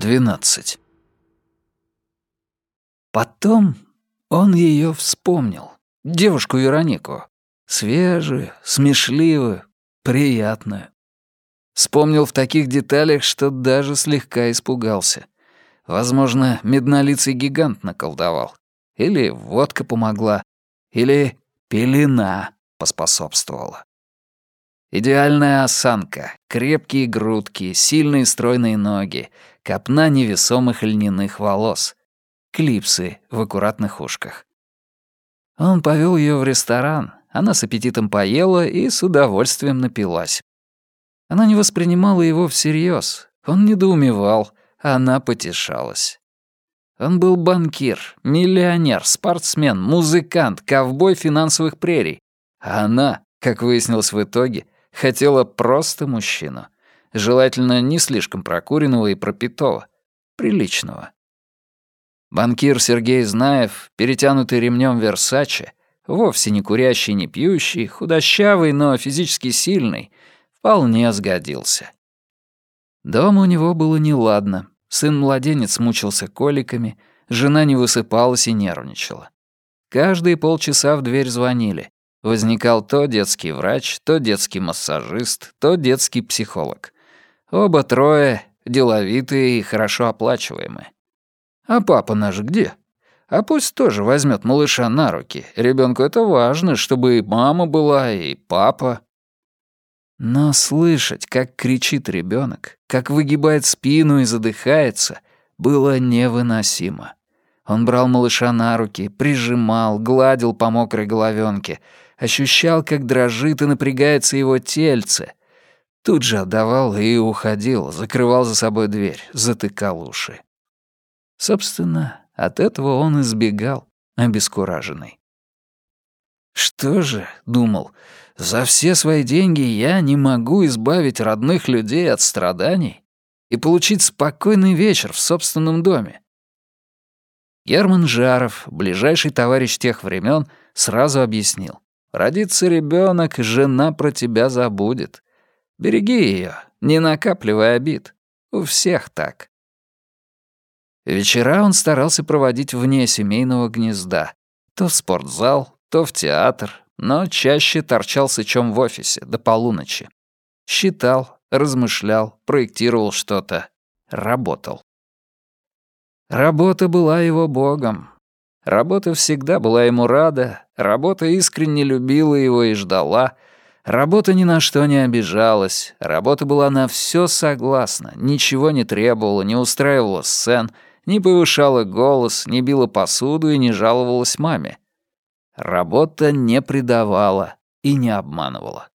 12. Потом он ее вспомнил. Девушку Веронику. Свежую, смешливую, приятную. Вспомнил в таких деталях, что даже слегка испугался. Возможно, меднолицый гигант наколдовал. Или водка помогла. Или пелена поспособствовала. Идеальная осанка, крепкие грудки, сильные стройные ноги, копна невесомых льняных волос, клипсы в аккуратных ушках. Он повел ее в ресторан, она с аппетитом поела и с удовольствием напилась. Она не воспринимала его всерьез, он недоумевал, она потешалась. Он был банкир, миллионер, спортсмен, музыкант, ковбой финансовых прерий. А она, как выяснилось в итоге, Хотела просто мужчину. Желательно не слишком прокуренного и пропитого. Приличного. Банкир Сергей Знаев, перетянутый ремнем Версаче, вовсе не курящий, не пьющий, худощавый, но физически сильный, вполне сгодился. Дома у него было неладно. Сын-младенец мучился коликами, жена не высыпалась и нервничала. Каждые полчаса в дверь звонили. Возникал то детский врач, то детский массажист, то детский психолог. Оба трое деловитые и хорошо оплачиваемые. А папа наш где? А пусть тоже возьмет малыша на руки. Ребенку это важно, чтобы и мама была, и папа. Но слышать, как кричит ребенок, как выгибает спину и задыхается, было невыносимо. Он брал малыша на руки, прижимал, гладил по мокрой головенке, ощущал, как дрожит и напрягается его тельце. Тут же отдавал и уходил, закрывал за собой дверь, затыкал уши. Собственно, от этого он избегал, обескураженный. «Что же», — думал, — «за все свои деньги я не могу избавить родных людей от страданий и получить спокойный вечер в собственном доме». Герман Жаров, ближайший товарищ тех времен, сразу объяснил. Родится ребенок, жена про тебя забудет. Береги ее, не накапливай обид. У всех так. Вечера он старался проводить вне семейного гнезда. То в спортзал, то в театр, но чаще торчал сычом в офисе до полуночи. Считал, размышлял, проектировал что-то, работал. Работа была его богом, Работа всегда была ему рада, работа искренне любила его и ждала. Работа ни на что не обижалась, работа была на все согласна, ничего не требовала, не устраивала сцен, не повышала голос, не била посуду и не жаловалась маме. Работа не предавала и не обманывала.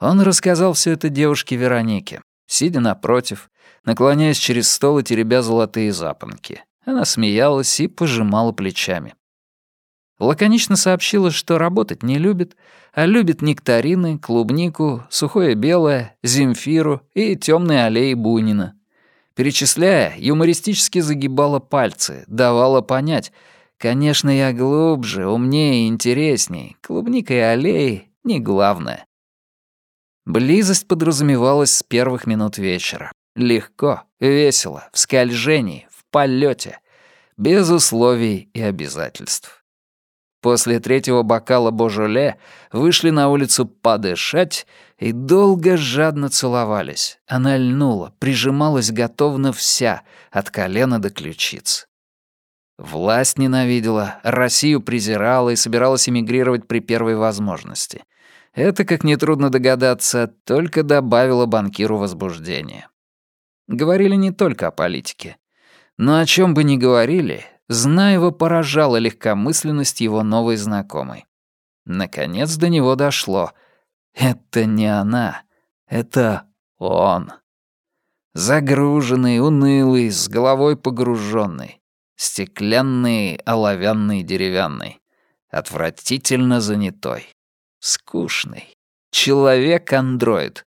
Он рассказал все это девушке Веронике, сидя напротив, наклоняясь через стол и теребя золотые запонки. Она смеялась и пожимала плечами. Лаконично сообщила, что работать не любит, а любит нектарины, клубнику, сухое белое, земфиру и темные аллеи Бунина. Перечисляя, юмористически загибала пальцы, давала понять, конечно, я глубже, умнее и интересней, клубника и аллеи — не главное. Близость подразумевалась с первых минут вечера. Легко, весело, в скольжении, полете, без условий и обязательств. После третьего бокала Божоле вышли на улицу подышать и долго жадно целовались. Она льнула, прижималась готовно вся, от колена до ключиц. Власть ненавидела, Россию презирала и собиралась эмигрировать при первой возможности. Это, как нетрудно догадаться, только добавило банкиру возбуждения. Говорили не только о политике. Но о чем бы ни говорили, Знаева поражала легкомысленность его новой знакомой. Наконец до него дошло. Это не она, это он. Загруженный, унылый, с головой погруженный. Стеклянный, оловянный, деревянный. Отвратительно занятой. Скучный. Человек-андроид.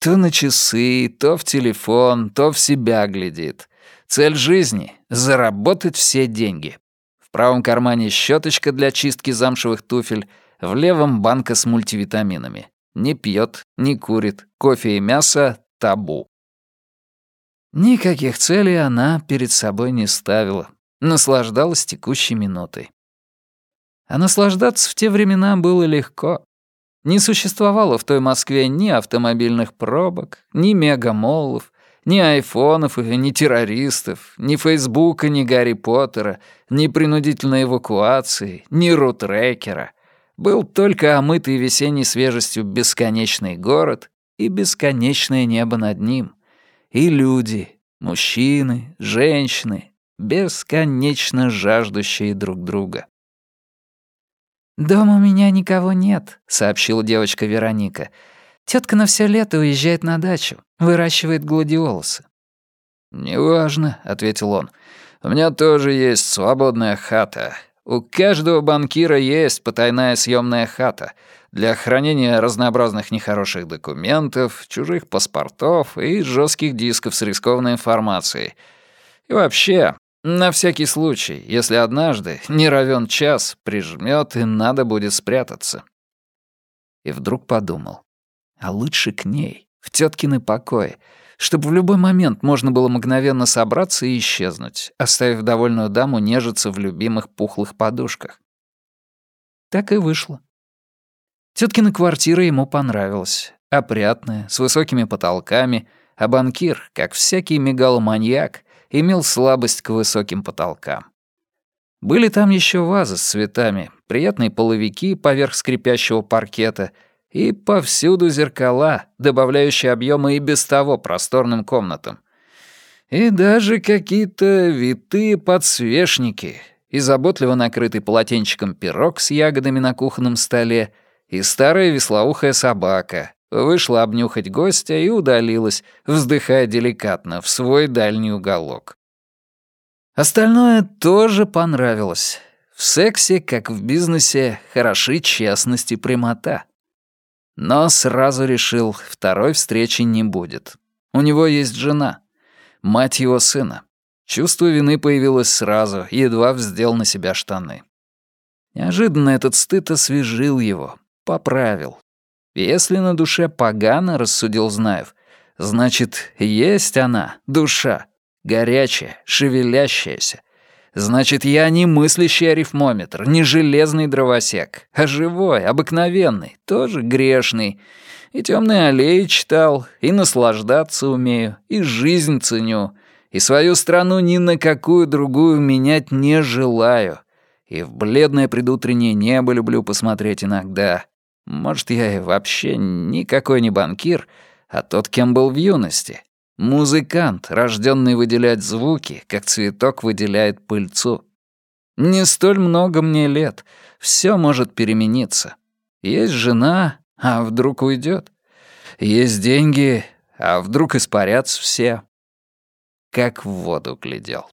То на часы, то в телефон, то в себя глядит. Цель жизни — заработать все деньги. В правом кармане щеточка для чистки замшевых туфель, в левом банка с мультивитаминами. Не пьет, не курит, кофе и мясо — табу. Никаких целей она перед собой не ставила, наслаждалась текущей минутой. А наслаждаться в те времена было легко. Не существовало в той Москве ни автомобильных пробок, ни мегамоллов, ни айфонов ни террористов, ни Фейсбука, ни Гарри Поттера, ни принудительной эвакуации, ни рутрекера. Был только омытый весенней свежестью бесконечный город и бесконечное небо над ним. И люди, мужчины, женщины, бесконечно жаждущие друг друга. «Дома у меня никого нет», — сообщила девочка Вероника. «Тётка на всё лето уезжает на дачу, выращивает гладиолусы». «Неважно», — ответил он. «У меня тоже есть свободная хата. У каждого банкира есть потайная съемная хата для хранения разнообразных нехороших документов, чужих паспортов и жестких дисков с рискованной информацией. И вообще, на всякий случай, если однажды, не равен час, прижмет и надо будет спрятаться. И вдруг подумал, а лучше к ней, в теткины покой, чтобы в любой момент можно было мгновенно собраться и исчезнуть, оставив довольную даму нежиться в любимых пухлых подушках. Так и вышло. Теткина квартира ему понравилась. Опрятная, с высокими потолками, а банкир, как всякий мегаломаньяк, имел слабость к высоким потолкам. Были там еще вазы с цветами, приятные половики поверх скрипящего паркета и повсюду зеркала, добавляющие объемы и без того просторным комнатам. И даже какие-то витые подсвечники, и заботливо накрытый полотенчиком пирог с ягодами на кухонном столе — и старая веслоухая собака вышла обнюхать гостя и удалилась, вздыхая деликатно в свой дальний уголок. Остальное тоже понравилось. В сексе, как в бизнесе, хороши честность и прямота. Но сразу решил, второй встречи не будет. У него есть жена, мать его сына. Чувство вины появилось сразу, едва вздел на себя штаны. Неожиданно этот стыд освежил его, поправил. Если на душе погано, рассудил Знаев, значит, есть она, душа, горячая, шевелящаяся. Значит, я не мыслящий арифмометр, не железный дровосек, а живой, обыкновенный, тоже грешный. И темные аллеи читал, и наслаждаться умею, и жизнь ценю, и свою страну ни на какую другую менять не желаю. И в бледное предутреннее небо люблю посмотреть иногда, может, я и вообще никакой не банкир, а тот, кем был в юности. Музыкант, рожденный выделять звуки, как цветок выделяет пыльцу. Не столь много мне лет, все может перемениться. Есть жена, а вдруг уйдет. Есть деньги, а вдруг испарятся все. Как в воду глядел.